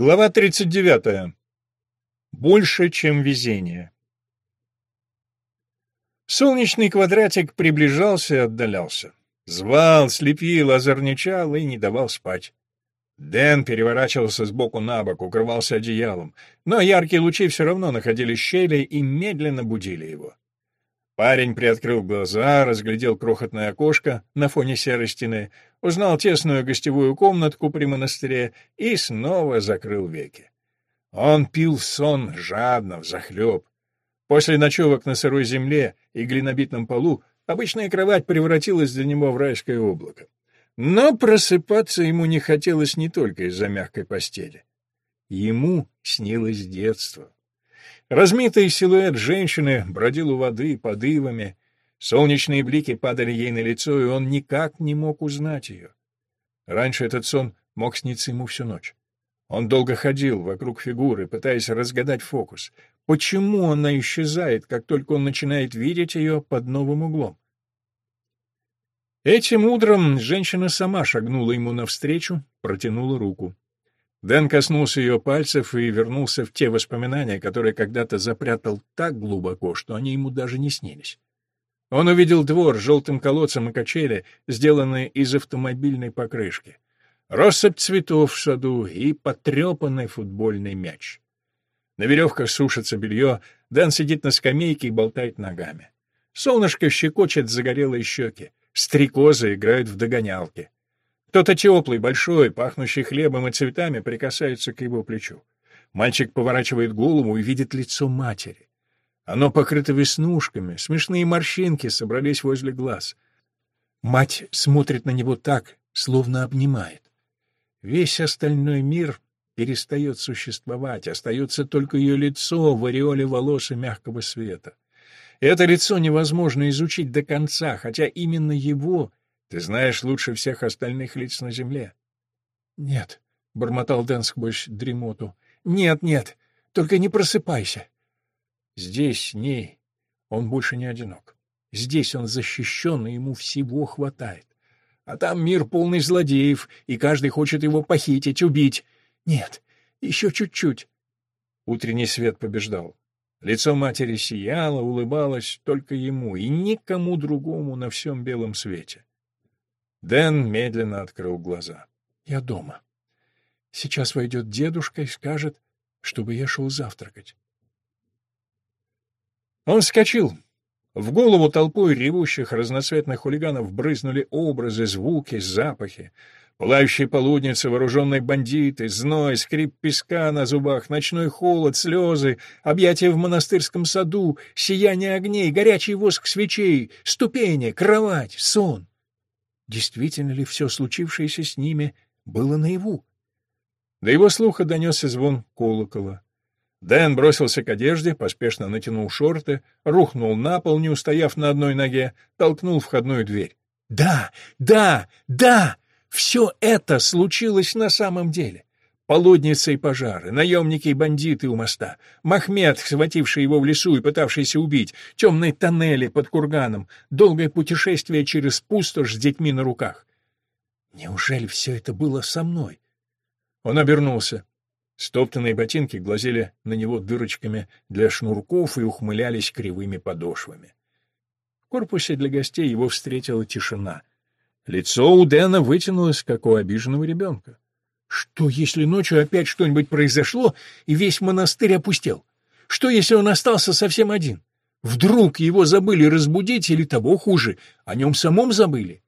Глава 39. Больше, чем везение. Солнечный квадратик приближался и отдалялся. Звал, слепил, озорничал и не давал спать. Дэн переворачивался с боку на бок, укрывался одеялом, но яркие лучи все равно находили щели и медленно будили его. Парень приоткрыл глаза, разглядел крохотное окошко на фоне серой стены, узнал тесную гостевую комнатку при монастыре и снова закрыл веки. Он пил сон жадно, взахлеб. После ночевок на сырой земле и глинобитном полу обычная кровать превратилась для него в райское облако. Но просыпаться ему не хотелось не только из-за мягкой постели. Ему снилось детство. Размытый силуэт женщины бродил у воды под ивами. Солнечные блики падали ей на лицо, и он никак не мог узнать ее. Раньше этот сон мог сниться ему всю ночь. Он долго ходил вокруг фигуры, пытаясь разгадать фокус. Почему она исчезает, как только он начинает видеть ее под новым углом? Этим утром женщина сама шагнула ему навстречу, протянула руку. Дэн коснулся ее пальцев и вернулся в те воспоминания, которые когда-то запрятал так глубоко, что они ему даже не снились. Он увидел двор с желтым колодцем и качели, сделанные из автомобильной покрышки, россыпь цветов в саду и потрепанный футбольный мяч. На веревках сушится белье, Дэн сидит на скамейке и болтает ногами. Солнышко щекочет загорелые щеки, стрекозы играют в догонялки. Кто-то теплый, большой, пахнущий хлебом и цветами, прикасается к его плечу. Мальчик поворачивает голову и видит лицо матери. Оно покрыто веснушками, смешные морщинки собрались возле глаз. Мать смотрит на него так, словно обнимает. Весь остальной мир перестает существовать, остается только ее лицо в ореоле волос и мягкого света. Это лицо невозможно изучить до конца, хотя именно его ты знаешь лучше всех остальных лиц на земле. — Нет, — бормотал Дэн сквозь дремоту. — Нет, нет, только не просыпайся. Здесь, ней, он больше не одинок. Здесь он защищен, и ему всего хватает. А там мир полный злодеев, и каждый хочет его похитить, убить. Нет, еще чуть-чуть. Утренний свет побеждал. Лицо матери сияло, улыбалось только ему и никому другому на всем белом свете. Дэн медленно открыл глаза. «Я дома. Сейчас войдет дедушка и скажет, чтобы я шел завтракать». Он вскочил. В голову толпой ревущих разноцветных хулиганов брызнули образы, звуки, запахи. Пылающие полудницы, вооруженные бандиты, зной, скрип песка на зубах, ночной холод, слезы, объятия в монастырском саду, сияние огней, горячий воск свечей, ступени, кровать, сон. Действительно ли все случившееся с ними было наяву? До его слуха донесся звон колокола. Дэн бросился к одежде, поспешно натянул шорты, рухнул на пол, не устояв на одной ноге, толкнул входную дверь. «Да, да, да! Все это случилось на самом деле. Полудницы и пожары, наемники и бандиты у моста, Махмед, схвативший его в лесу и пытавшийся убить, темные тоннели под курганом, долгое путешествие через пустошь с детьми на руках. Неужели все это было со мной? Он обернулся. Стоптанные ботинки глазели на него дырочками для шнурков и ухмылялись кривыми подошвами. В корпусе для гостей его встретила тишина. Лицо у Дэна вытянулось, как у обиженного ребенка. Что, если ночью опять что-нибудь произошло, и весь монастырь опустел? Что, если он остался совсем один? Вдруг его забыли разбудить, или того хуже, о нем самом забыли?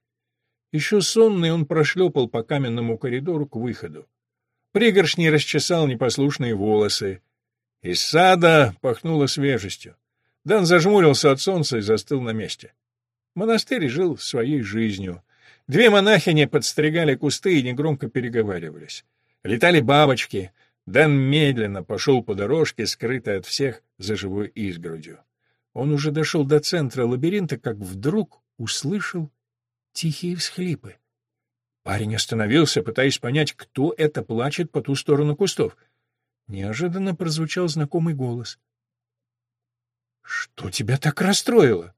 Еще сонный он прошлепал по каменному коридору к выходу. Пригоршней расчесал непослушные волосы. Из сада пахнуло свежестью. Дан зажмурился от солнца и застыл на месте. Монастырь жил своей жизнью. Две монахини подстригали кусты и негромко переговаривались. Летали бабочки. Дэн медленно пошел по дорожке, скрытой от всех за живой изгородью. Он уже дошел до центра лабиринта, как вдруг услышал тихие всхлипы. Парень остановился, пытаясь понять, кто это плачет по ту сторону кустов. Неожиданно прозвучал знакомый голос. — Что тебя так расстроило?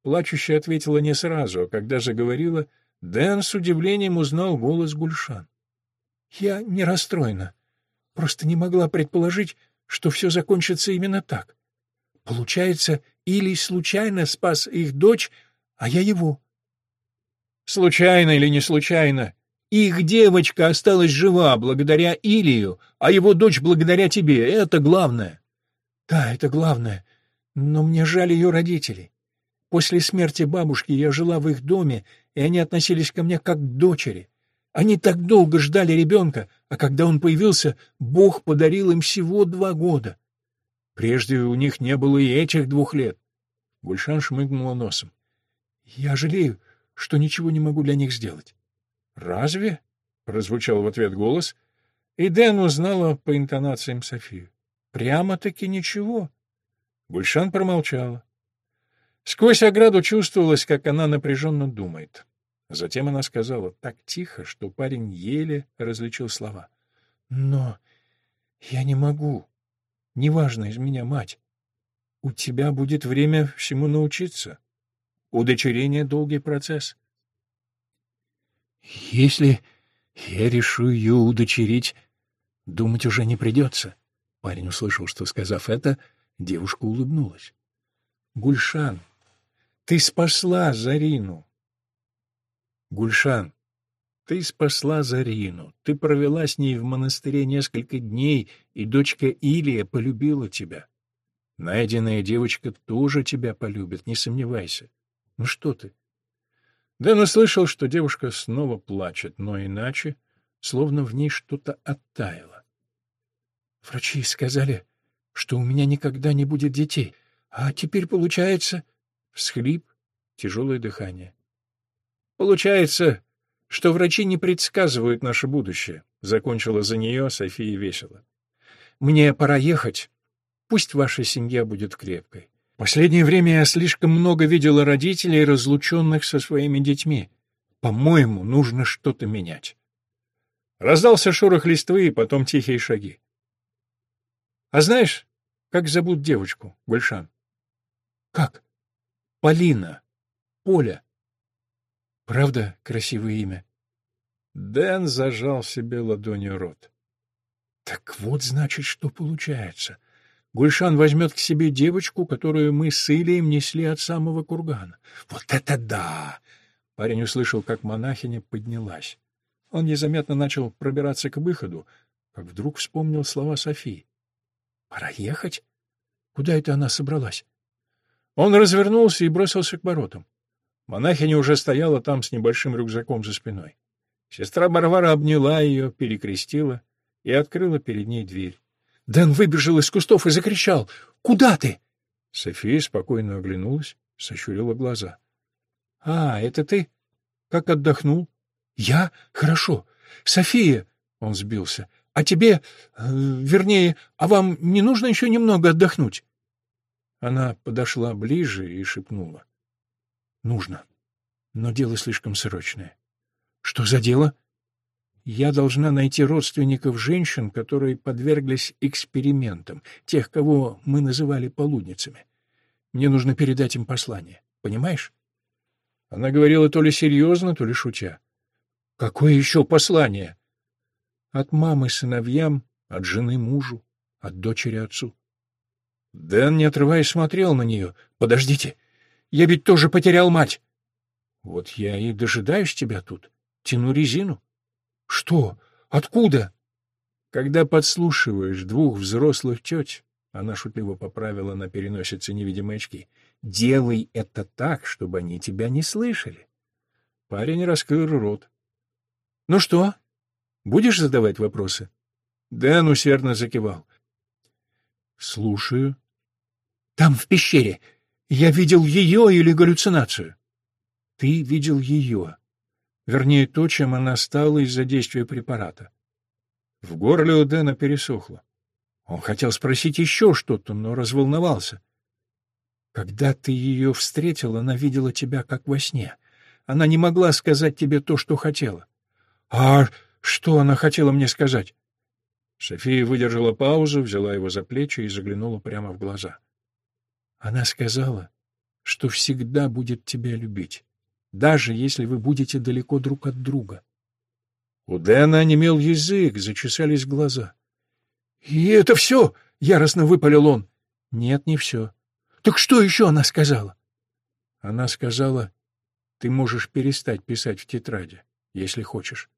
Плачущая ответила не сразу, а когда заговорила, Дэн с удивлением узнал голос Гульшан. — Я не расстроена. Просто не могла предположить, что все закончится именно так. Получается, Илий случайно спас их дочь, а я его. Случайно или не случайно, их девочка осталась жива благодаря Илию, а его дочь благодаря тебе. Это главное. Да, это главное. Но мне жаль ее родителей. После смерти бабушки я жила в их доме, и они относились ко мне как к дочери. Они так долго ждали ребенка, а когда он появился, Бог подарил им всего два года. Прежде у них не было и этих двух лет. Гульшан шмыгнула носом. Я жалею, что ничего не могу для них сделать. «Разве?» — прозвучал в ответ голос, и Дэн узнала по интонациям Софию. «Прямо-таки ничего». Гульшан промолчала. Сквозь ограду чувствовалось, как она напряженно думает. Затем она сказала так тихо, что парень еле различил слова. «Но я не могу. Неважно из меня мать. У тебя будет время всему научиться. Удочерение — долгий процесс. Если я решу ее удочерить, думать уже не придется. Парень услышал, что, сказав это, девушка улыбнулась. Гульшан, ты спасла Зарину. Гульшан, ты спасла Зарину. Ты провела с ней в монастыре несколько дней, и дочка Илия полюбила тебя. Найденная девочка тоже тебя полюбит, не сомневайся. Ну что ты? Дэн услышал, что девушка снова плачет, но иначе, словно в ней что-то оттаяло. Врачи сказали, что у меня никогда не будет детей, а теперь получается... Всхлип, тяжелое дыхание. Получается, что врачи не предсказывают наше будущее, — закончила за нее София весело. Мне пора ехать. Пусть ваша семья будет крепкой. Последнее время я слишком много видела родителей, разлученных со своими детьми. По-моему, нужно что-то менять. Раздался шорох листвы и потом тихие шаги. — А знаешь, как зовут девочку, Гульшан? — Как? — Полина. Поля. Правда, красивое имя? Дэн зажал себе ладонью рот. — Так вот, значит, что получается — Гульшан возьмет к себе девочку, которую мы с Илием несли от самого кургана. Вот это да! Парень услышал, как монахиня поднялась. Он незаметно начал пробираться к выходу, как вдруг вспомнил слова Софии. «Пора ехать? Куда это она собралась?» Он развернулся и бросился к воротам. Монахиня уже стояла там с небольшим рюкзаком за спиной. Сестра Барвара обняла ее, перекрестила и открыла перед ней дверь. Дэн выбежал из кустов и закричал «Куда ты?» София спокойно оглянулась, сощурила глаза. — А, это ты? Как отдохнул? — Я? Хорошо. София, — он сбился, — а тебе, э, вернее, а вам не нужно еще немного отдохнуть? Она подошла ближе и шепнула. — Нужно. Но дело слишком срочное. — Что за дело? Я должна найти родственников женщин, которые подверглись экспериментам, тех, кого мы называли полудницами. Мне нужно передать им послание. Понимаешь? Она говорила то ли серьезно, то ли шутя. Какое еще послание? От мамы сыновьям, от жены мужу, от дочери отцу. Дэн, не отрываясь, смотрел на нее. Подождите, я ведь тоже потерял мать. Вот я и дожидаюсь тебя тут, тяну резину. Что? Откуда? Когда подслушиваешь двух взрослых теть, она шутливо поправила на переносице невидимые очки, делай это так, чтобы они тебя не слышали. Парень раскрыл рот. — Ну что, будешь задавать вопросы? Дэн усердно закивал. — Слушаю. — Там, в пещере. Я видел ее или галлюцинацию? — Ты видел ее. Вернее, то, чем она стала из-за действия препарата. В горле у Дэна пересохло. Он хотел спросить еще что-то, но разволновался. Когда ты ее встретил, она видела тебя как во сне. Она не могла сказать тебе то, что хотела. А что она хотела мне сказать? София выдержала паузу, взяла его за плечи и заглянула прямо в глаза. Она сказала, что всегда будет тебя любить даже если вы будете далеко друг от друга. У Дэна онемел язык, зачесались глаза. «И это все?» — яростно выпалил он. «Нет, не все». «Так что еще она сказала?» Она сказала, «Ты можешь перестать писать в тетради, если хочешь».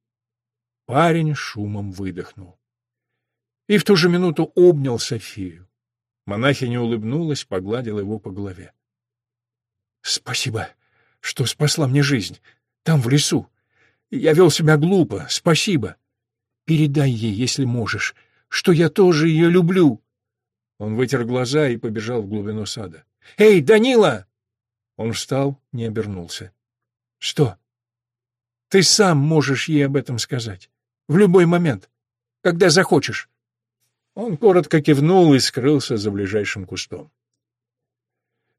Парень шумом выдохнул. И в ту же минуту обнял Софию. Монахиня улыбнулась, погладила его по голове. «Спасибо, что спасла мне жизнь. Там, в лесу. Я вел себя глупо. Спасибо. Передай ей, если можешь, что я тоже ее люблю». Он вытер глаза и побежал в глубину сада. «Эй, Данила!» Он встал, не обернулся. «Что?» «Ты сам можешь ей об этом сказать. В любой момент. Когда захочешь». Он коротко кивнул и скрылся за ближайшим кустом.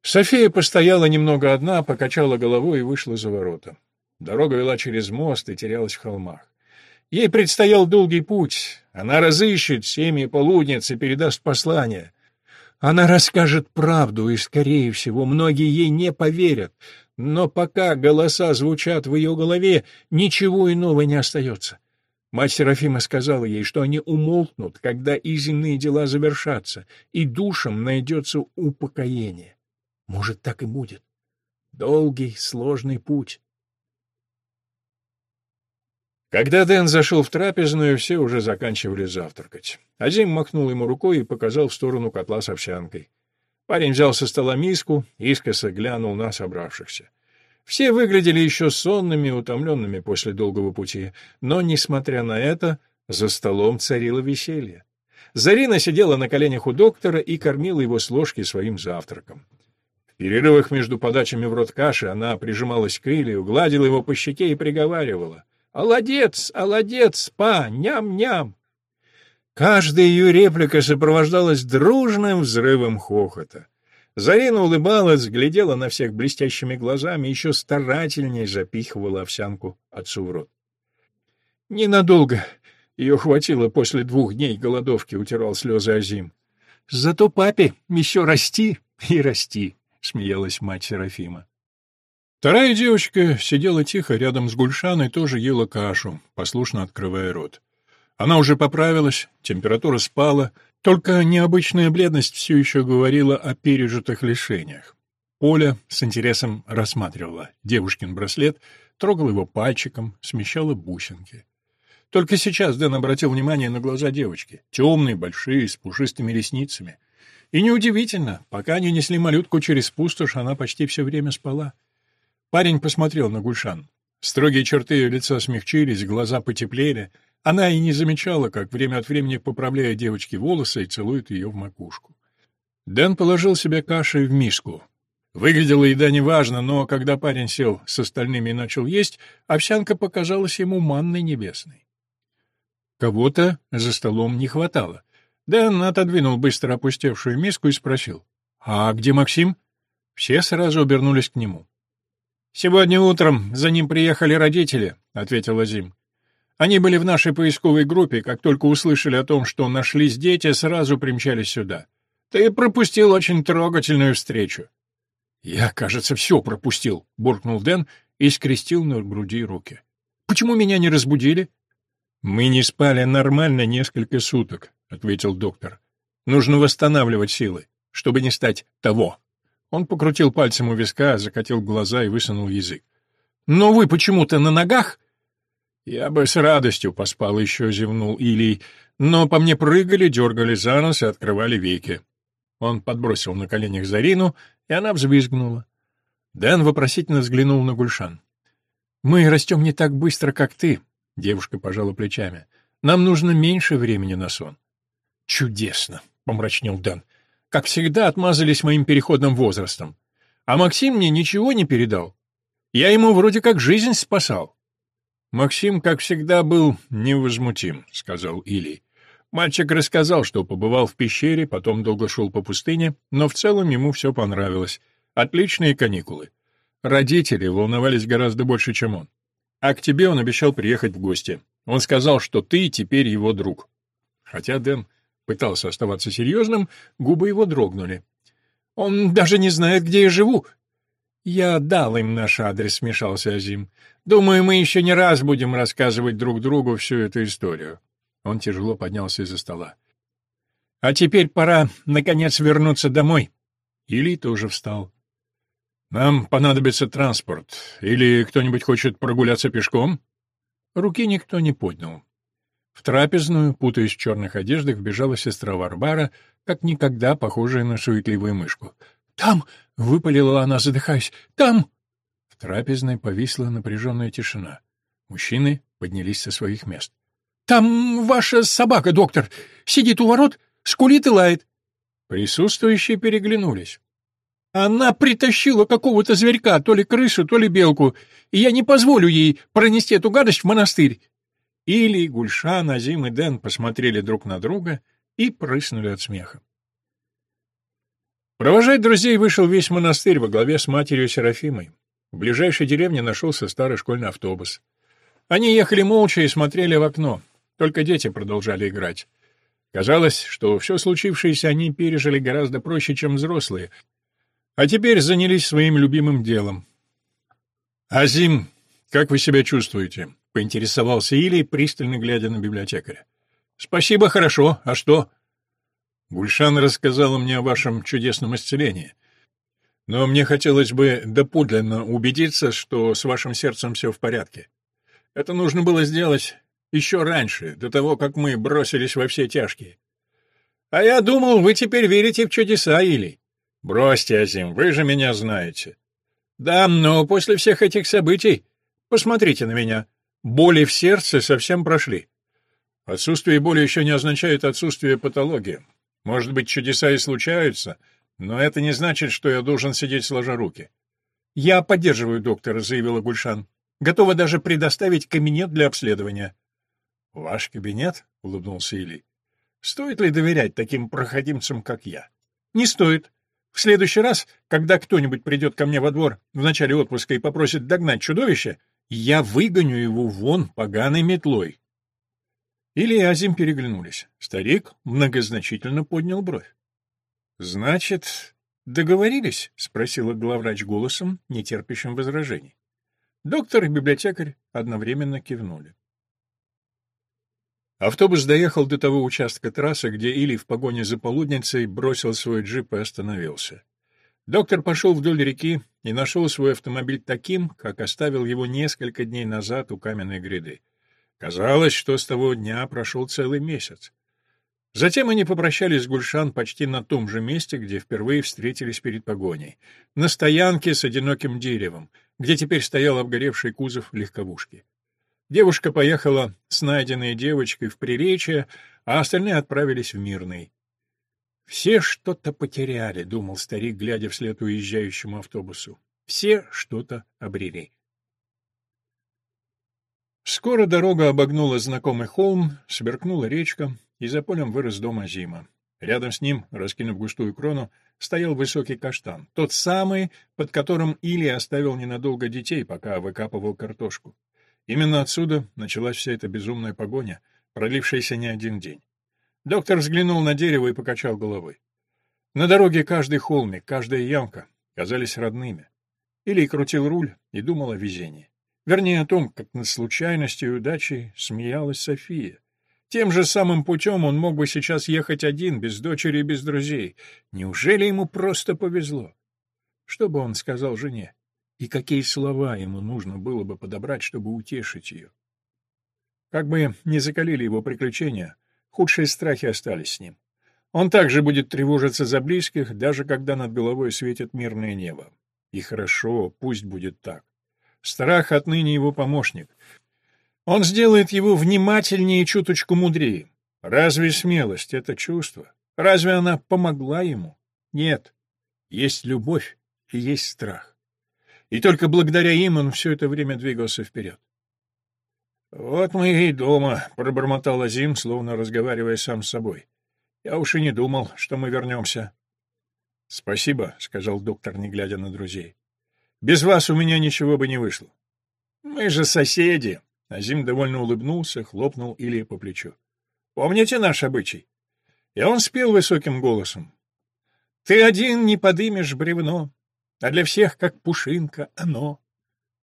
София постояла немного одна, покачала головой и вышла за ворота. Дорога вела через мост и терялась в холмах. Ей предстоял долгий путь. Она разыщет семьи полудниц и передаст послание. Она расскажет правду, и, скорее всего, многие ей не поверят. Но пока голоса звучат в ее голове, ничего иного не остается. Мать Серафима сказала ей, что они умолкнут, когда и земные дела завершатся, и душам найдется упокоение. Может, так и будет. Долгий, сложный путь. Когда Дэн зашел в трапезную, все уже заканчивали завтракать. Азим махнул ему рукой и показал в сторону котла с овсянкой. Парень взял со стола миску, искоса глянул на собравшихся. Все выглядели еще сонными, утомленными после долгого пути, но, несмотря на это, за столом царило веселье. Зарина сидела на коленях у доктора и кормила его с ложки своим завтраком. В перерывах между подачами в рот каши она прижималась к Илью, гладила его по щеке и приговаривала. «Оладец! Оладец! Па! Ням-ням!» Каждая ее реплика сопровождалась дружным взрывом хохота. Зарина улыбалась, глядела на всех блестящими глазами, еще старательнее запихивала овсянку отцу в рот. Ненадолго ее хватило после двух дней голодовки, утирал слезы Азим. Зато папе еще расти и расти, смеялась мать Серафима. Вторая девочка сидела тихо рядом с Гульшаной, тоже ела кашу, послушно открывая рот. Она уже поправилась, температура спала, только необычная бледность все еще говорила о пережитых лишениях. Поля с интересом рассматривала девушкин браслет, трогала его пальчиком, смещала бусинки. Только сейчас Дэн обратил внимание на глаза девочки, темные, большие, с пушистыми ресницами. И неудивительно, пока они несли малютку через пустошь, она почти все время спала. Парень посмотрел на Гульшан. Строгие черты ее лица смягчились, глаза потеплели — она и не замечала, как время от времени поправляет девочке волосы и целует ее в макушку. Дэн положил себе кашей в миску. Выглядела еда неважно, но когда парень сел с остальными и начал есть, овсянка показалась ему манной небесной. Кого-то за столом не хватало. Дэн отодвинул быстро опустевшую миску и спросил, «А где Максим?» Все сразу обернулись к нему. «Сегодня утром за ним приехали родители», — ответил Азим. Они были в нашей поисковой группе, как только услышали о том, что нашлись дети, сразу примчались сюда. Ты пропустил очень трогательную встречу. Я, кажется, все пропустил, буркнул Дэн и скрестил на груди руки. Почему меня не разбудили? Мы не спали нормально несколько суток, ответил доктор. Нужно восстанавливать силы, чтобы не стать того. Он покрутил пальцем у виска, закатил глаза и высунул язык. Но вы почему-то на ногах? «Я бы с радостью поспал еще», — зевнул Илий, но по мне прыгали, дергали за нос и открывали веки. Он подбросил на коленях Зарину, и она взвизгнула. Дэн вопросительно взглянул на Гульшан. «Мы растем не так быстро, как ты», — девушка пожала плечами. «Нам нужно меньше времени на сон». «Чудесно», — помрачнел Дэн. «Как всегда отмазались моим переходным возрастом. А Максим мне ничего не передал. Я ему вроде как жизнь спасал». «Максим, как всегда, был невозмутим», — сказал Илий. Мальчик рассказал, что побывал в пещере, потом долго шел по пустыне, но в целом ему все понравилось. Отличные каникулы. Родители волновались гораздо больше, чем он. А к тебе он обещал приехать в гости. Он сказал, что ты теперь его друг. Хотя Дэн пытался оставаться серьезным, губы его дрогнули. «Он даже не знает, где я живу». «Я дал им наш адрес», — смешался Азим. Думаю, мы еще не раз будем рассказывать друг другу всю эту историю. Он тяжело поднялся из-за стола. А теперь пора, наконец, вернуться домой. Или тоже встал. Нам понадобится транспорт. Или кто-нибудь хочет прогуляться пешком? Руки никто не поднял. В трапезную, путаясь в черных одеждах, вбежала сестра Варвара, как никогда похожая на суетливую мышку. «Там!» — выпалила она, задыхаясь. «Там!» В трапезной повисла напряженная тишина. Мужчины поднялись со своих мест. «Там ваша собака, доктор, сидит у ворот, скулит и лает». Присутствующие переглянулись. Она притащила какого-то зверька, то ли крысу, то ли белку, и я не позволю ей пронести эту гадость в монастырь. Или Гульшан, Азим и Дэн посмотрели друг на друга и прыснули от смеха. Провожать друзей вышел весь монастырь во главе с матерью Серафимой. В ближайшей деревне нашелся старый школьный автобус. Они ехали молча и смотрели в окно. Только дети продолжали играть. Казалось, что все случившееся они пережили гораздо проще, чем взрослые, а теперь занялись своим любимым делом. «Азим, как вы себя чувствуете?» — поинтересовался Илий, пристально глядя на библиотекаря. «Спасибо, хорошо. А что?» «Гульшан рассказала мне о вашем чудесном исцелении. Но мне хотелось бы доподлинно убедиться, что с вашим сердцем все в порядке. Это нужно было сделать еще раньше, до того, как мы бросились во все тяжкие. А я думал, вы теперь верите в чудеса, Или. Бросьте, Азим, вы же меня знаете. Да, но после всех этих событий, посмотрите на меня, боли в сердце совсем прошли. Отсутствие боли еще не означает отсутствие патологии. Может быть, чудеса и случаются, но это не значит, что я должен сидеть сложа руки. «Я поддерживаю доктора», — заявила Гульшан. Готова даже предоставить кабинет для обследования. — Ваш кабинет? — улыбнулся Или. — Стоит ли доверять таким проходимцам, как я? — Не стоит. В следующий раз, когда кто-нибудь придет ко мне во двор в начале отпуска и попросит догнать чудовище, я выгоню его вон поганой метлой. Или и Азим переглянулись. Старик многозначительно поднял бровь. — Значит, договорились? — спросила главврач голосом, нетерпящим возражений. Доктор и библиотекарь одновременно кивнули. Автобус доехал до того участка трассы, где Или в погоне за полудницей бросил свой джип и остановился. Доктор пошел вдоль реки и нашел свой автомобиль таким, как оставил его несколько дней назад у каменной гряды. Казалось, что с того дня прошел целый месяц. Затем они попрощались с Гульшан почти на том же месте, где впервые встретились перед погоней, на стоянке с одиноким деревом, где теперь стоял обгоревший кузов легковушки. Девушка поехала с найденной девочкой в Приречье, а остальные отправились в Мирный. «Все что-то потеряли», — думал старик, глядя вслед уезжающему автобусу. «Все что-то обрели». Скоро дорога обогнула знакомый холм, сверкнула речка, и за полем вырос дом Азима. Рядом с ним, раскинув густую крону, стоял высокий каштан, тот самый, под которым Илья оставил ненадолго детей, пока выкапывал картошку. Именно отсюда началась вся эта безумная погоня, пролившаяся не один день. Доктор взглянул на дерево и покачал головой. На дороге каждый холмик, каждая ямка казались родными. Или крутил руль и думал о везении. Вернее, о том, как над случайностью и удачей смеялась София. Тем же самым путем он мог бы сейчас ехать один, без дочери и без друзей. Неужели ему просто повезло? Что бы он сказал жене? И какие слова ему нужно было бы подобрать, чтобы утешить ее? Как бы не закалили его приключения, худшие страхи остались с ним. Он также будет тревожиться за близких, даже когда над головой светит мирное небо. И хорошо, пусть будет так. Страх отныне его помощник. Он сделает его внимательнее и чуточку мудрее. Разве смелость — это чувство? Разве она помогла ему? Нет. Есть любовь и есть страх. И только благодаря им он все это время двигался вперед. «Вот мы и дома», — пробормотал Азим, словно разговаривая сам с собой. «Я уж и не думал, что мы вернемся». «Спасибо», — сказал доктор, не глядя на друзей. «Без вас у меня ничего бы не вышло». «Мы же соседи», Азим довольно улыбнулся, хлопнул Илье по плечу. «Помните наш обычай?» И он спел высоким голосом. «Ты один не подымешь бревно, а для всех, как пушинка, оно».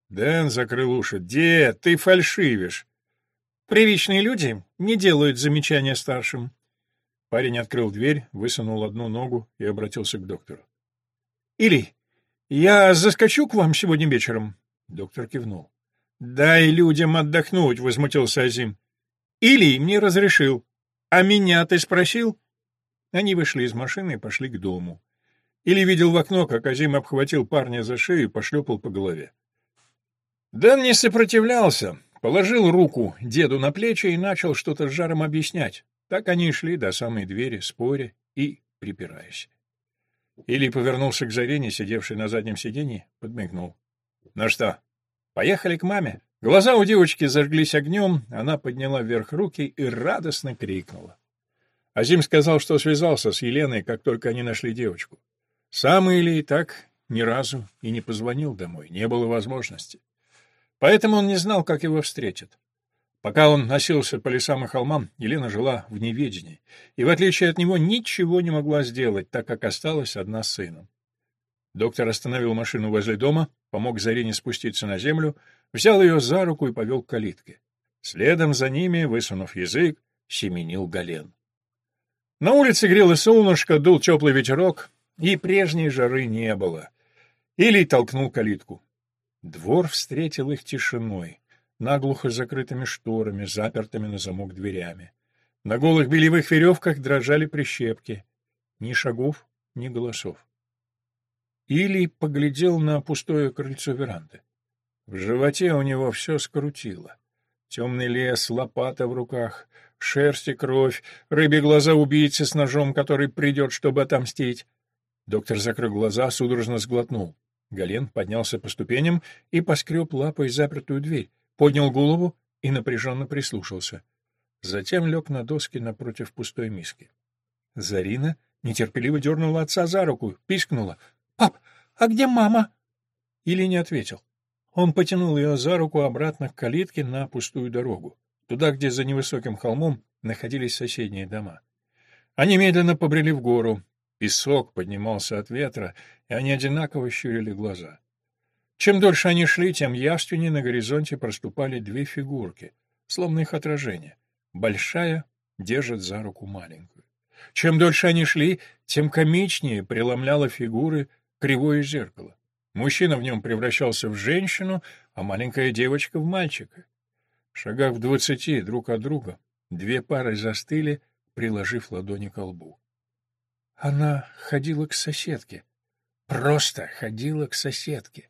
Дэн закрыл уши. «Дед, ты фальшивишь!» «Приличные люди не делают замечания старшим». Парень открыл дверь, высунул одну ногу и обратился к доктору. — Или, я заскочу к вам сегодня вечером? Доктор кивнул. — Дай людям отдохнуть, — возмутился Азим. — Или мне разрешил. А меня ты спросил? Они вышли из машины и пошли к дому. Или видел в окно, как Азим обхватил парня за шею и пошлепал по голове. Дэн не сопротивлялся, положил руку деду на плечи и начал что-то с жаром объяснять. Так они и шли до самой двери, споря и припираясь. Или повернулся к Зарине, сидевшей на заднем сиденье, подмигнул. — Ну что, поехали к маме? Глаза у девочки зажглись огнем, она подняла вверх руки и радостно крикнула. Азим сказал, что связался с Еленой, как только они нашли девочку. Сам Или так ни разу и не позвонил домой, не было возможности. Поэтому он не знал, как его встретят. Пока он носился по лесам и холмам, Елена жила в неведении, и, в отличие от него, ничего не могла сделать, так как осталась одна с сыном. Доктор остановил машину возле дома, помог Зарине спуститься на землю, взял ее за руку и повел к калитке. Следом за ними, высунув язык, семенил Гален. На улице грело солнышко, дул теплый ветерок, и прежней жары не было. Илий толкнул калитку. Двор встретил их тишиной наглухо закрытыми шторами, запертыми на замок дверями. На голых белевых веревках дрожали прищепки. Ни шагов, ни голосов. Или поглядел на пустое крыльцо веранды. В животе у него все скрутило. Темный лес, лопата в руках, шерсть и кровь, рыбьи глаза убийцы с ножом, который придет, чтобы отомстить. Доктор закрыл глаза, судорожно сглотнул. Гален поднялся по ступеням и поскреб лапой запертую дверь поднял голову и напряженно прислушался. Затем лег на доски напротив пустой миски. Зарина нетерпеливо дернула отца за руку, пискнула. — Пап, а где мама? Или не ответил. Он потянул ее за руку обратно к калитке на пустую дорогу, туда, где за невысоким холмом находились соседние дома. Они медленно побрели в гору. Песок поднимался от ветра, и они одинаково щурили глаза. Чем дольше они шли, тем явственнее на горизонте проступали две фигурки, словно их отражение. Большая держит за руку маленькую. Чем дольше они шли, тем комичнее преломляло фигуры кривое зеркало. Мужчина в нем превращался в женщину, а маленькая девочка — в мальчика. В шагах в двадцати друг от друга две пары застыли, приложив ладони к лбу. Она ходила к соседке. Просто ходила к соседке.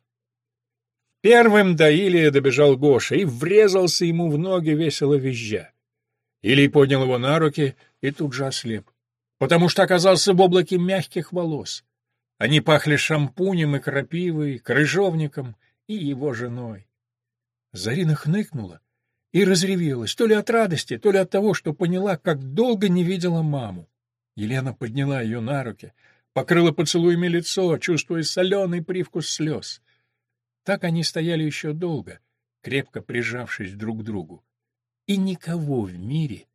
Первым до Илия добежал Гоша и врезался ему в ноги, весело визжа. Илий поднял его на руки и тут же ослеп, потому что оказался в облаке мягких волос. Они пахли шампунем и крапивой, крыжовником и его женой. Зарина хныкнула и разревелась, то ли от радости, то ли от того, что поняла, как долго не видела маму. Елена подняла ее на руки, покрыла поцелуями лицо, чувствуя соленый привкус слез. Так они стояли еще долго, крепко прижавшись друг к другу. И никого в мире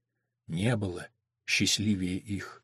не было счастливее их.